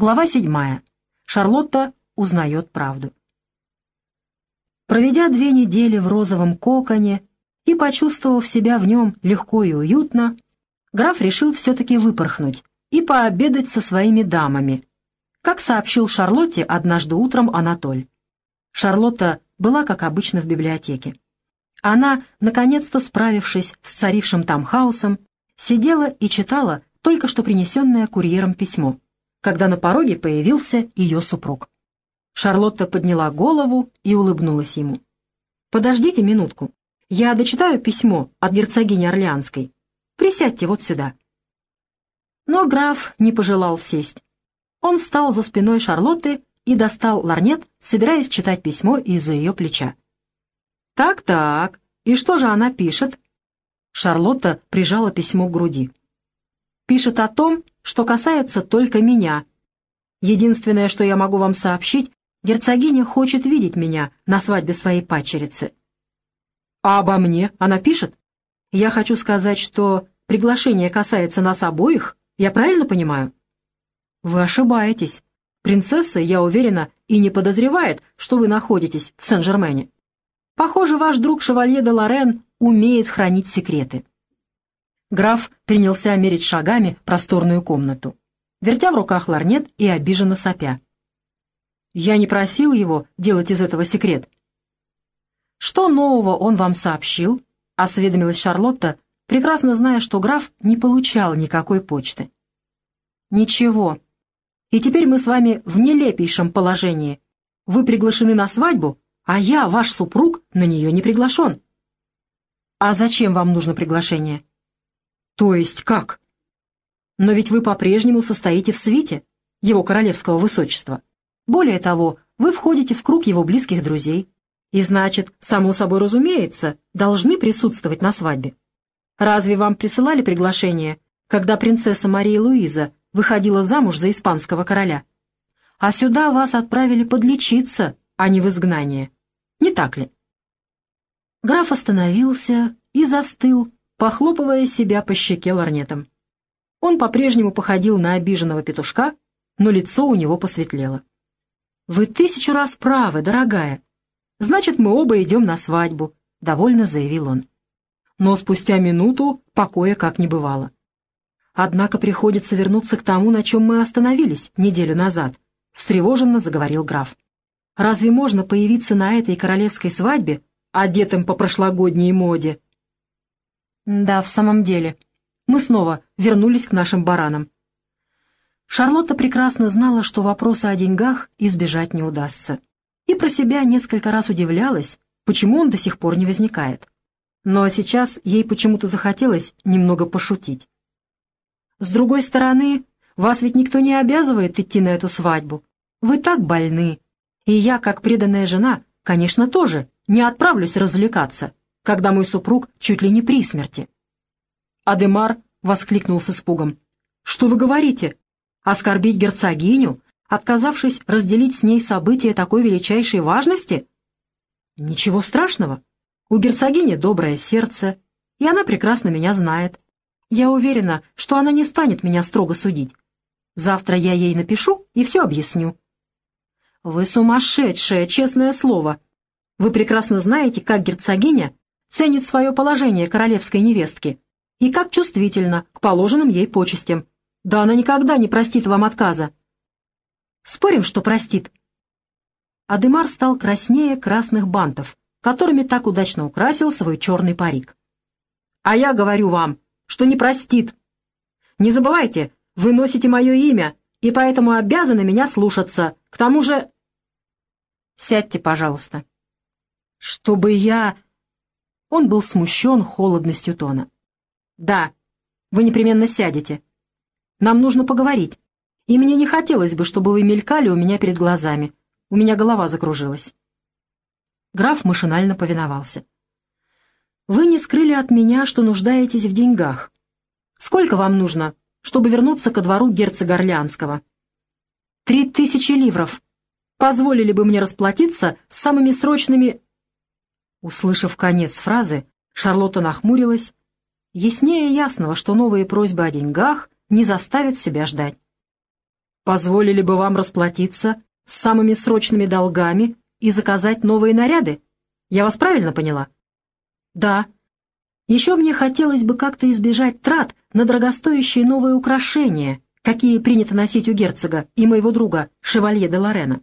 Глава седьмая. Шарлотта узнает правду. Проведя две недели в розовом коконе и почувствовав себя в нем легко и уютно, граф решил все-таки выпорхнуть и пообедать со своими дамами, как сообщил Шарлотте однажды утром Анатоль. Шарлотта была, как обычно, в библиотеке. Она, наконец-то справившись с царившим там хаосом, сидела и читала только что принесенное курьером письмо, когда на пороге появился ее супруг. Шарлотта подняла голову и улыбнулась ему. «Подождите минутку. Я дочитаю письмо от герцогини Орлеанской. Присядьте вот сюда». Но граф не пожелал сесть. Он встал за спиной Шарлотты и достал ларнет, собираясь читать письмо из-за ее плеча. «Так-так, и что же она пишет?» Шарлотта прижала письмо к груди. «Пишет о том, что касается только меня. Единственное, что я могу вам сообщить, герцогиня хочет видеть меня на свадьбе своей падчерицы». «А обо мне она пишет?» «Я хочу сказать, что приглашение касается нас обоих, я правильно понимаю?» «Вы ошибаетесь. Принцесса, я уверена, и не подозревает, что вы находитесь в Сен-Жермене. Похоже, ваш друг Шевалье де Лорен умеет хранить секреты». Граф принялся мерить шагами просторную комнату, вертя в руках ларнет и обиженно сопя. «Я не просил его делать из этого секрет». «Что нового он вам сообщил?» — осведомилась Шарлотта, прекрасно зная, что граф не получал никакой почты. «Ничего. И теперь мы с вами в нелепейшем положении. Вы приглашены на свадьбу, а я, ваш супруг, на нее не приглашен». «А зачем вам нужно приглашение?» «То есть как?» «Но ведь вы по-прежнему состоите в свите, его королевского высочества. Более того, вы входите в круг его близких друзей. И значит, само собой разумеется, должны присутствовать на свадьбе. Разве вам присылали приглашение, когда принцесса Мария Луиза выходила замуж за испанского короля? А сюда вас отправили подлечиться, а не в изгнание. Не так ли?» Граф остановился и застыл, похлопывая себя по щеке ларнетом. Он по-прежнему походил на обиженного петушка, но лицо у него посветлело. «Вы тысячу раз правы, дорогая. Значит, мы оба идем на свадьбу», — довольно заявил он. Но спустя минуту покоя как не бывало. «Однако приходится вернуться к тому, на чем мы остановились неделю назад», — встревоженно заговорил граф. «Разве можно появиться на этой королевской свадьбе, одетым по прошлогодней моде, да, в самом деле. Мы снова вернулись к нашим баранам. Шарлотта прекрасно знала, что вопроса о деньгах избежать не удастся. И про себя несколько раз удивлялась, почему он до сих пор не возникает. Но сейчас ей почему-то захотелось немного пошутить. С другой стороны, вас ведь никто не обязывает идти на эту свадьбу. Вы так больны. И я, как преданная жена, конечно, тоже не отправлюсь развлекаться когда мой супруг чуть ли не при смерти. Адемар воскликнул с испугом. «Что вы говорите? Оскорбить герцогиню, отказавшись разделить с ней события такой величайшей важности? Ничего страшного. У герцогини доброе сердце, и она прекрасно меня знает. Я уверена, что она не станет меня строго судить. Завтра я ей напишу и все объясню». «Вы сумасшедшая, честное слово. Вы прекрасно знаете, как герцогиня ценит свое положение королевской невестки и как чувствительно к положенным ей почестям. Да она никогда не простит вам отказа. Спорим, что простит. Адемар стал краснее красных бантов, которыми так удачно украсил свой черный парик. А я говорю вам, что не простит. Не забывайте, вы носите мое имя, и поэтому обязаны меня слушаться. К тому же... Сядьте, пожалуйста. Чтобы я... Он был смущен холодностью тона. «Да, вы непременно сядете. Нам нужно поговорить. И мне не хотелось бы, чтобы вы мелькали у меня перед глазами. У меня голова закружилась». Граф машинально повиновался. «Вы не скрыли от меня, что нуждаетесь в деньгах. Сколько вам нужно, чтобы вернуться ко двору герцога Орлеанского?» «Три тысячи ливров. Позволили бы мне расплатиться с самыми срочными Услышав конец фразы, Шарлотта нахмурилась, яснее ясного, что новые просьбы о деньгах не заставят себя ждать. позволили бы вам расплатиться с самыми срочными долгами и заказать новые наряды. Я вас правильно поняла? Да. Еще мне хотелось бы как-то избежать трат на дорогостоящие новые украшения, какие принято носить у герцога и моего друга, шевалье де Лорена.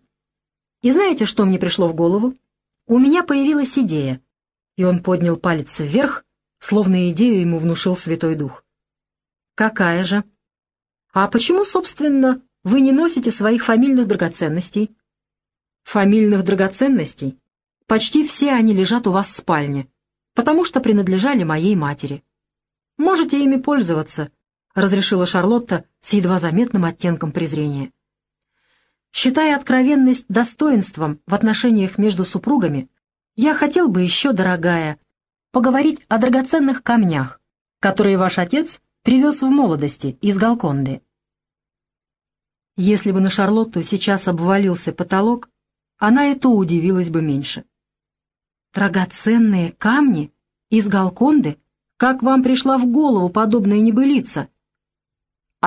И знаете, что мне пришло в голову? У меня появилась идея. И он поднял палец вверх, словно идею ему внушил Святой Дух. Какая же? А почему, собственно, вы не носите своих фамильных драгоценностей? Фамильных драгоценностей? Почти все они лежат у вас в спальне, потому что принадлежали моей матери. Можете ими пользоваться, разрешила Шарлотта с едва заметным оттенком презрения. Считая откровенность достоинством в отношениях между супругами, я хотел бы еще, дорогая, поговорить о драгоценных камнях, которые ваш отец привез в молодости из Галконды. Если бы на Шарлотту сейчас обвалился потолок, она и то удивилась бы меньше. «Драгоценные камни? Из Галконды? Как вам пришла в голову подобная небылица?»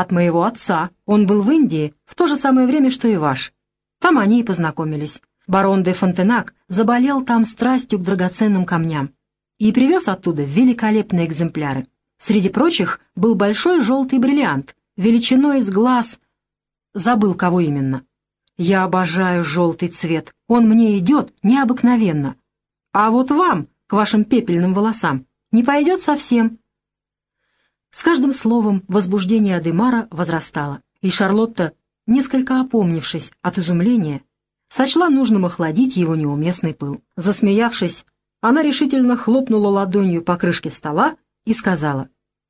«От моего отца. Он был в Индии в то же самое время, что и ваш. Там они и познакомились. Барон де Фонтенак заболел там страстью к драгоценным камням и привез оттуда великолепные экземпляры. Среди прочих был большой желтый бриллиант, величиной с глаз. Забыл, кого именно. Я обожаю желтый цвет, он мне идет необыкновенно. А вот вам, к вашим пепельным волосам, не пойдет совсем. С каждым словом возбуждение Адемара возрастало, и Шарлотта, несколько опомнившись от изумления, сочла нужным охладить его неуместный пыл. Засмеявшись, она решительно хлопнула ладонью по крышке стола и сказала,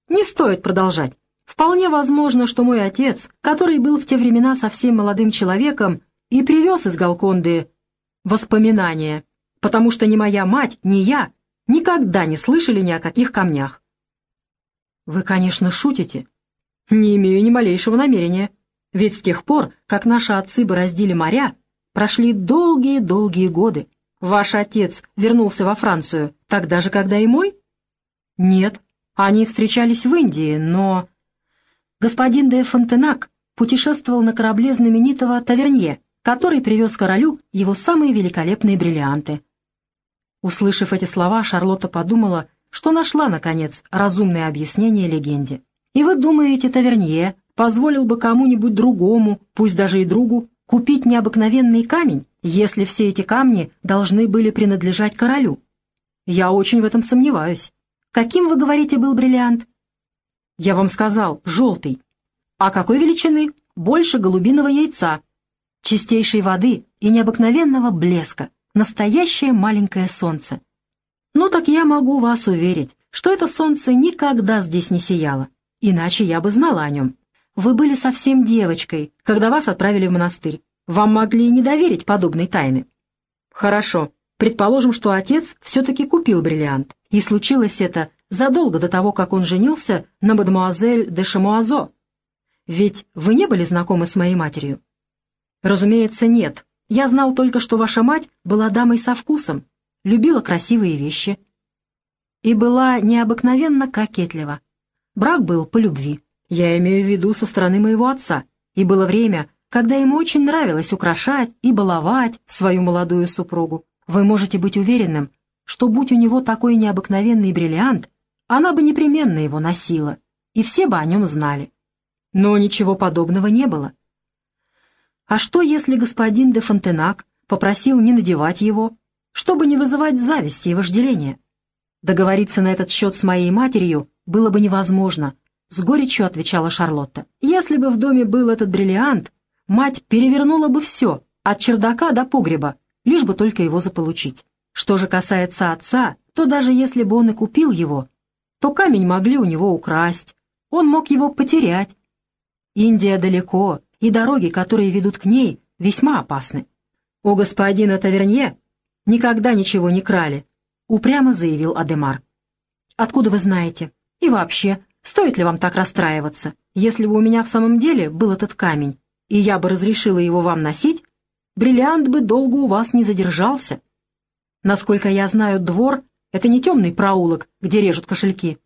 «Не стоит продолжать. Вполне возможно, что мой отец, который был в те времена совсем молодым человеком, и привез из Галконды воспоминания, потому что ни моя мать, ни я никогда не слышали ни о каких камнях. Вы, конечно, шутите. Не имею ни малейшего намерения. Ведь с тех пор, как наши отцы бороздили моря, прошли долгие-долгие годы. Ваш отец вернулся во Францию тогда же, когда и мой? Нет, они встречались в Индии, но... Господин де Фонтенак путешествовал на корабле знаменитого Тавернье, который привез королю его самые великолепные бриллианты. Услышав эти слова, Шарлотта подумала, что нашла, наконец, разумное объяснение легенде. «И вы думаете, Тавернье позволил бы кому-нибудь другому, пусть даже и другу, купить необыкновенный камень, если все эти камни должны были принадлежать королю? Я очень в этом сомневаюсь. Каким, вы говорите, был бриллиант? Я вам сказал, желтый. А какой величины? Больше голубиного яйца. Чистейшей воды и необыкновенного блеска. Настоящее маленькое солнце. Ну так я могу вас уверить, что это солнце никогда здесь не сияло. Иначе я бы знала о нем. Вы были совсем девочкой, когда вас отправили в монастырь. Вам могли не доверить подобной тайны. Хорошо. Предположим, что отец все-таки купил бриллиант. И случилось это задолго до того, как он женился на мадемуазель де Шамуазо. Ведь вы не были знакомы с моей матерью? Разумеется, нет. Я знал только, что ваша мать была дамой со вкусом, любила красивые вещи и была необыкновенно кокетлива. Брак был по любви. Я имею в виду со стороны моего отца. И было время, когда ему очень нравилось украшать и баловать свою молодую супругу. Вы можете быть уверенным, что будь у него такой необыкновенный бриллиант, она бы непременно его носила, и все бы о нем знали. Но ничего подобного не было. А что, если господин де Фонтенак попросил не надевать его, чтобы не вызывать зависти и вожделения? Договориться на этот счет с моей матерью было бы невозможно, с горечью отвечала Шарлотта. Если бы в доме был этот бриллиант, мать перевернула бы все, от чердака до погреба, лишь бы только его заполучить. Что же касается отца, то даже если бы он и купил его, то камень могли у него украсть, он мог его потерять. Индия далеко, и дороги, которые ведут к ней, весьма опасны. «У господина Тавернье никогда ничего не крали», — упрямо заявил Адемар. «Откуда вы знаете? И вообще, стоит ли вам так расстраиваться? Если бы у меня в самом деле был этот камень, и я бы разрешила его вам носить, бриллиант бы долго у вас не задержался. Насколько я знаю, двор — это не темный проулок, где режут кошельки.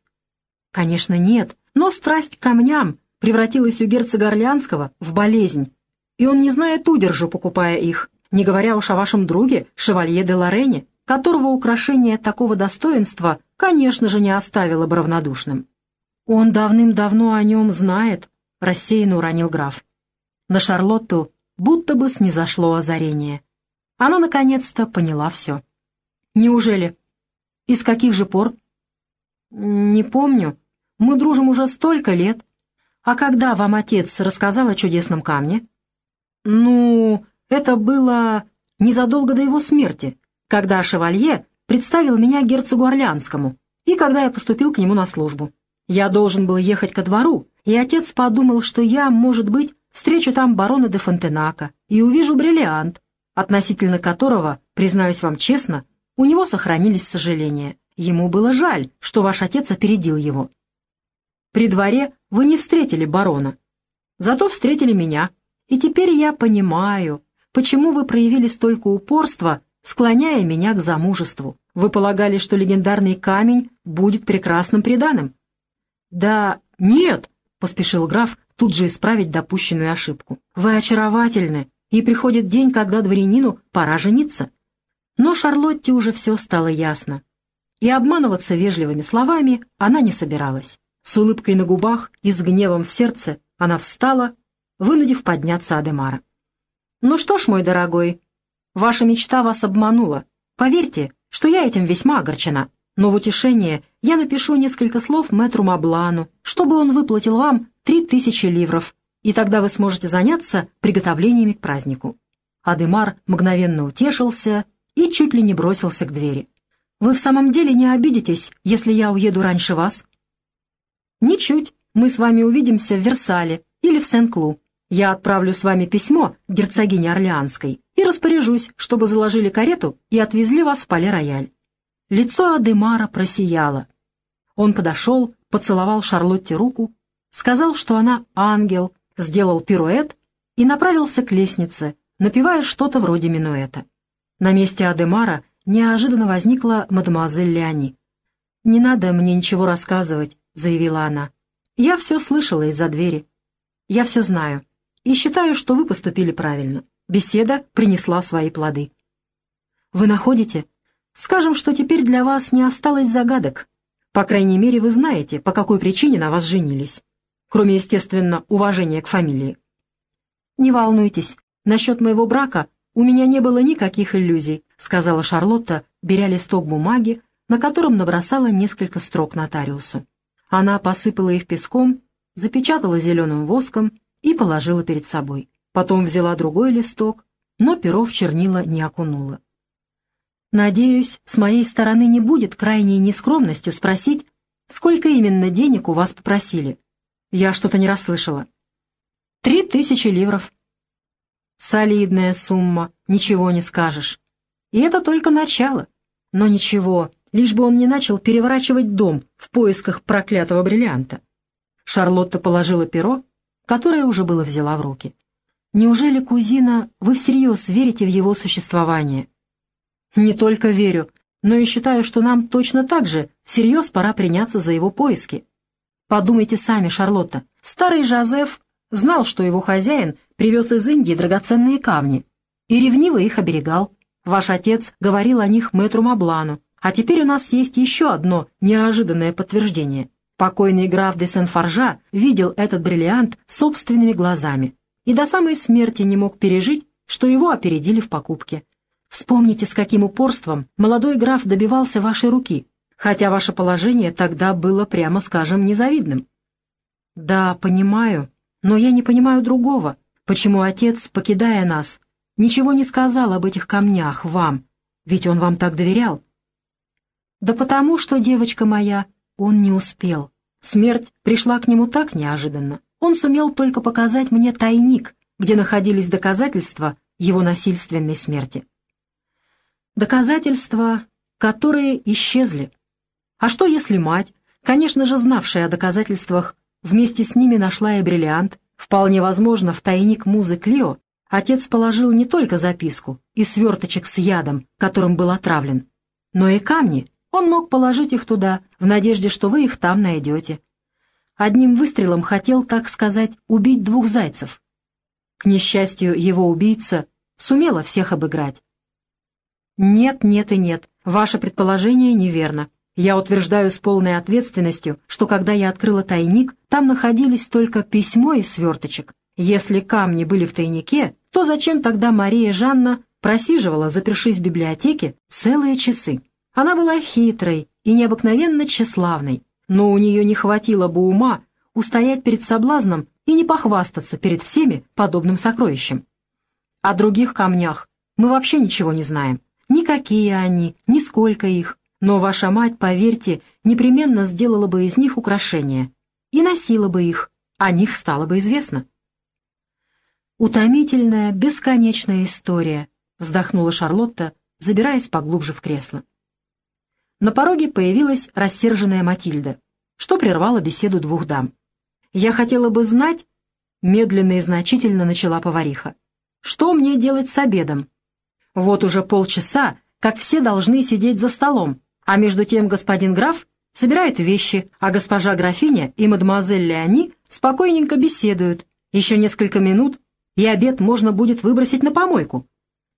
Конечно, нет, но страсть к камням превратилась у герцога Орлеанского в болезнь, и он не знает удержу, покупая их, не говоря уж о вашем друге, шевалье де Лорене, которого украшение такого достоинства, конечно же, не оставило бы равнодушным. «Он давным-давно о нем знает», — рассеянно уронил граф. На Шарлотту будто бы снизошло озарение. Она наконец-то поняла все. «Неужели? Из каких же пор?» «Не помню. Мы дружим уже столько лет. А когда вам отец рассказал о чудесном камне?» «Ну, это было незадолго до его смерти, когда шевалье представил меня герцогу Орлеанскому и когда я поступил к нему на службу. Я должен был ехать ко двору, и отец подумал, что я, может быть, встречу там барона де Фонтенака и увижу бриллиант, относительно которого, признаюсь вам честно, у него сохранились сожаления. Ему было жаль, что ваш отец опередил его. При дворе вы не встретили барона, зато встретили меня, и теперь я понимаю, почему вы проявили столько упорства, склоняя меня к замужеству. Вы полагали, что легендарный камень будет прекрасным приданым. Да нет, поспешил граф тут же исправить допущенную ошибку. Вы очаровательны, и приходит день, когда дворянину пора жениться. Но Шарлотте уже все стало ясно. И обманываться вежливыми словами она не собиралась. С улыбкой на губах и с гневом в сердце она встала, вынудив подняться Адемара. «Ну что ж, мой дорогой, ваша мечта вас обманула. Поверьте, что я этим весьма огорчена. Но в утешение я напишу несколько слов мэтру Маблану, чтобы он выплатил вам три тысячи ливров, и тогда вы сможете заняться приготовлениями к празднику». Адемар мгновенно утешился и чуть ли не бросился к двери. «Вы в самом деле не обидитесь, если я уеду раньше вас?» «Ничуть. Мы с вами увидимся в Версале или в Сен-Клу. Я отправлю с вами письмо герцогине Орлеанской и распоряжусь, чтобы заложили карету и отвезли вас в Пале-Рояль». Лицо Адемара просияло. Он подошел, поцеловал Шарлотте руку, сказал, что она ангел, сделал пируэт и направился к лестнице, напевая что-то вроде минуэта. На месте Адемара неожиданно возникла мадемуазель Леони. «Не надо мне ничего рассказывать», — заявила она. «Я все слышала из-за двери. Я все знаю и считаю, что вы поступили правильно. Беседа принесла свои плоды». «Вы находите? Скажем, что теперь для вас не осталось загадок. По крайней мере, вы знаете, по какой причине на вас женились кроме, естественно, уважения к фамилии. «Не волнуйтесь, насчет моего брака у меня не было никаких иллюзий», сказала Шарлотта, беря листок бумаги, на котором набросала несколько строк нотариусу. Она посыпала их песком, запечатала зеленым воском и положила перед собой. Потом взяла другой листок, но перо в чернила не окунула. «Надеюсь, с моей стороны не будет крайней нескромностью спросить, сколько именно денег у вас попросили», я что-то не расслышала. Три тысячи ливров. Солидная сумма, ничего не скажешь. И это только начало. Но ничего, лишь бы он не начал переворачивать дом в поисках проклятого бриллианта. Шарлотта положила перо, которое уже было взяла в руки. «Неужели, кузина, вы всерьез верите в его существование?» «Не только верю, но и считаю, что нам точно так же всерьез пора приняться за его поиски. Подумайте сами, Шарлотта. Старый Жозеф знал, что его хозяин привез из Индии драгоценные камни и ревниво их оберегал. Ваш отец говорил о них мэтру Маблану, а теперь у нас есть еще одно неожиданное подтверждение. Покойный граф де Сен-Форжа видел этот бриллиант собственными глазами и до самой смерти не мог пережить, что его опередили в покупке. Вспомните, с каким упорством молодой граф добивался вашей руки, хотя ваше положение тогда было, прямо скажем, незавидным. Да, понимаю, но я не понимаю другого. Почему отец, покидая нас, ничего не сказал об этих камнях вам? Ведь он вам так доверял. Да потому что, девочка моя, он не успел. Смерть пришла к нему так неожиданно. Он сумел только показать мне тайник, где находились доказательства его насильственной смерти. Доказательства, которые исчезли. А что если мать, конечно же знавшая о доказательствах, вместе с ними нашла и бриллиант, вполне возможно, в тайник музы Клио, отец положил не только записку и сверточек с ядом, которым был отравлен, но и камни. Он мог положить их туда, в надежде, что вы их там найдете. Одним выстрелом хотел, так сказать, убить двух зайцев. К несчастью, его убийца сумела всех обыграть. Нет, нет и нет, ваше предположение неверно. Я утверждаю с полной ответственностью, что когда я открыла тайник, там находились только письмо и сверточек. Если камни были в тайнике, то зачем тогда Мария Жанна просиживала, запершись в библиотеке, целые часы? Она была хитрой и необыкновенно тщеславной, но у нее не хватило бы ума устоять перед соблазном и не похвастаться перед всеми подобным сокровищем. О других камнях мы вообще ничего не знаем. Никакие они, ни сколько их. Но ваша мать, поверьте, непременно сделала бы из них украшения и носила бы их, о них стало бы известно. «Утомительная, бесконечная история», — вздохнула Шарлотта, забираясь поглубже в кресло. На пороге появилась рассерженная Матильда, что прервало беседу двух дам. «Я хотела бы знать», — медленно и значительно начала повариха, «что мне делать с обедом? Вот уже полчаса, как все должны сидеть за столом, а между тем господин граф собирает вещи, а госпожа графиня и мадемуазель Леони спокойненько беседуют. Еще несколько минут, и обед можно будет выбросить на помойку.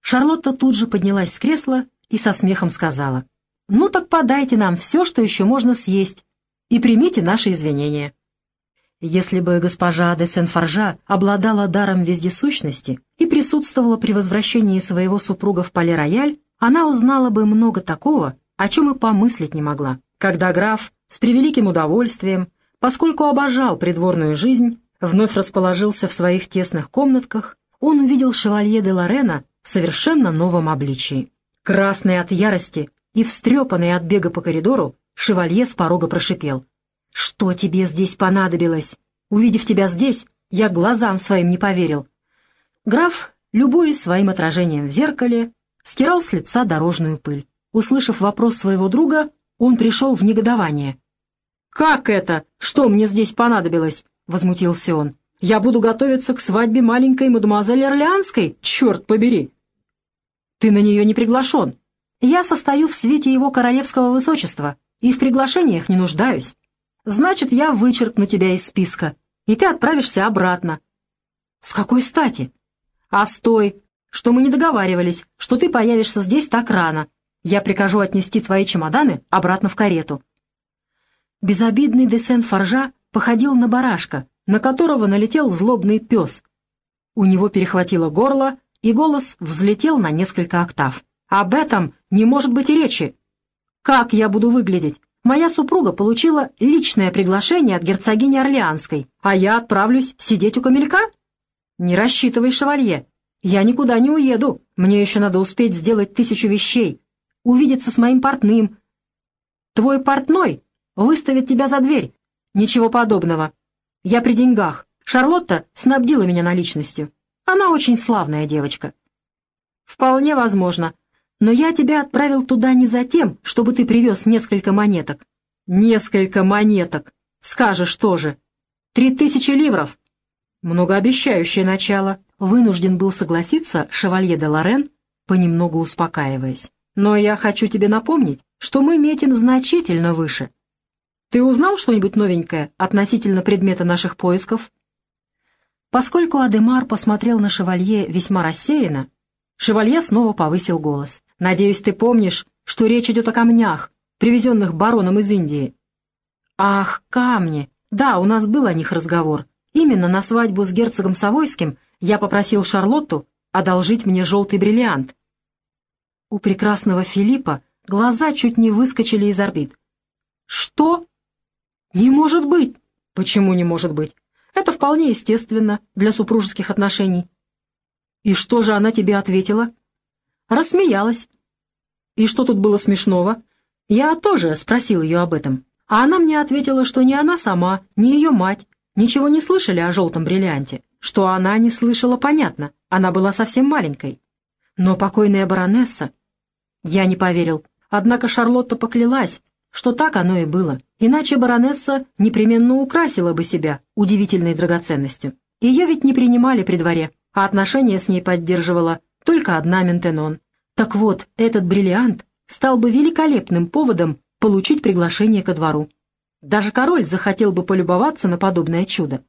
Шарлотта тут же поднялась с кресла и со смехом сказала, «Ну так подайте нам все, что еще можно съесть, и примите наши извинения». Если бы госпожа де Сен-Форжа обладала даром вездесущности и присутствовала при возвращении своего супруга в Пале-Рояль, она узнала бы много такого, о чем и помыслить не могла. Когда граф с превеликим удовольствием, поскольку обожал придворную жизнь, вновь расположился в своих тесных комнатках, он увидел шевалье де Лорена в совершенно новом обличии. Красный от ярости и встрепанный от бега по коридору, шевалье с порога прошипел. «Что тебе здесь понадобилось? Увидев тебя здесь, я глазам своим не поверил». Граф, любуясь своим отражением в зеркале, стирал с лица дорожную пыль. Услышав вопрос своего друга, он пришел в негодование. «Как это? Что мне здесь понадобилось?» — возмутился он. «Я буду готовиться к свадьбе маленькой мадемуазель Орлеанской, черт побери!» «Ты на нее не приглашен. Я состою в свете его королевского высочества и в приглашениях не нуждаюсь. Значит, я вычеркну тебя из списка, и ты отправишься обратно». «С какой стати?» «А стой, что мы не договаривались, что ты появишься здесь так рано. Я прикажу отнести твои чемоданы обратно в карету». Безобидный Десен Форжа походил на барашка, на которого налетел злобный пес. У него перехватило горло, и голос взлетел на несколько октав. «Об этом не может быть и речи. Как я буду выглядеть? Моя супруга получила личное приглашение от герцогини Орлеанской, а я отправлюсь сидеть у камелька? Не рассчитывай, шевалье. Я никуда не уеду. Мне еще надо успеть сделать тысячу вещей, увидеться с моим портным. Твой портной выставит тебя за дверь, «Ничего подобного. Я при деньгах. Шарлотта снабдила меня наличностью. Она очень славная девочка». «Вполне возможно. Но я тебя отправил туда не за тем, чтобы ты привез несколько монеток». «Несколько монеток. Скажешь тоже. Три тысячи ливров». Многообещающее начало. Вынужден был согласиться шевалье де Лорен, понемногу успокаиваясь. «Но я хочу тебе напомнить, что мы метим значительно выше. Ты узнал что-нибудь новенькое относительно предмета наших поисков?» Поскольку Адемар посмотрел на шевалье весьма рассеянно, шевалье снова повысил голос. «Надеюсь, ты помнишь, что речь идет о камнях, привезенных бароном из Индии?» «Ах, камни! Да, у нас был о них разговор. Именно на свадьбу с герцогом Савойским я попросил Шарлотту одолжить мне желтый бриллиант». У прекрасного Филиппа глаза чуть не выскочили из орбит. «Что?» «Не может быть!» «Почему не может быть? Это вполне естественно для супружеских отношений». «И что же она тебе ответила?» «Рассмеялась». «И что тут было смешного?» «Я тоже спросил ее об этом. А она мне ответила, что ни она сама, ни ее мать ничего не слышали о желтом бриллианте. Что она не слышала, понятно, она была совсем маленькой. Но покойная баронесса... Я не поверил. Однако Шарлотта поклялась, что так оно и было, иначе баронесса непременно украсила бы себя удивительной драгоценностью. Ее ведь не принимали при дворе, а отношения с ней поддерживала только одна Ментенон. Так вот, этот бриллиант стал бы великолепным поводом получить приглашение ко двору. Даже король захотел бы полюбоваться на подобное чудо.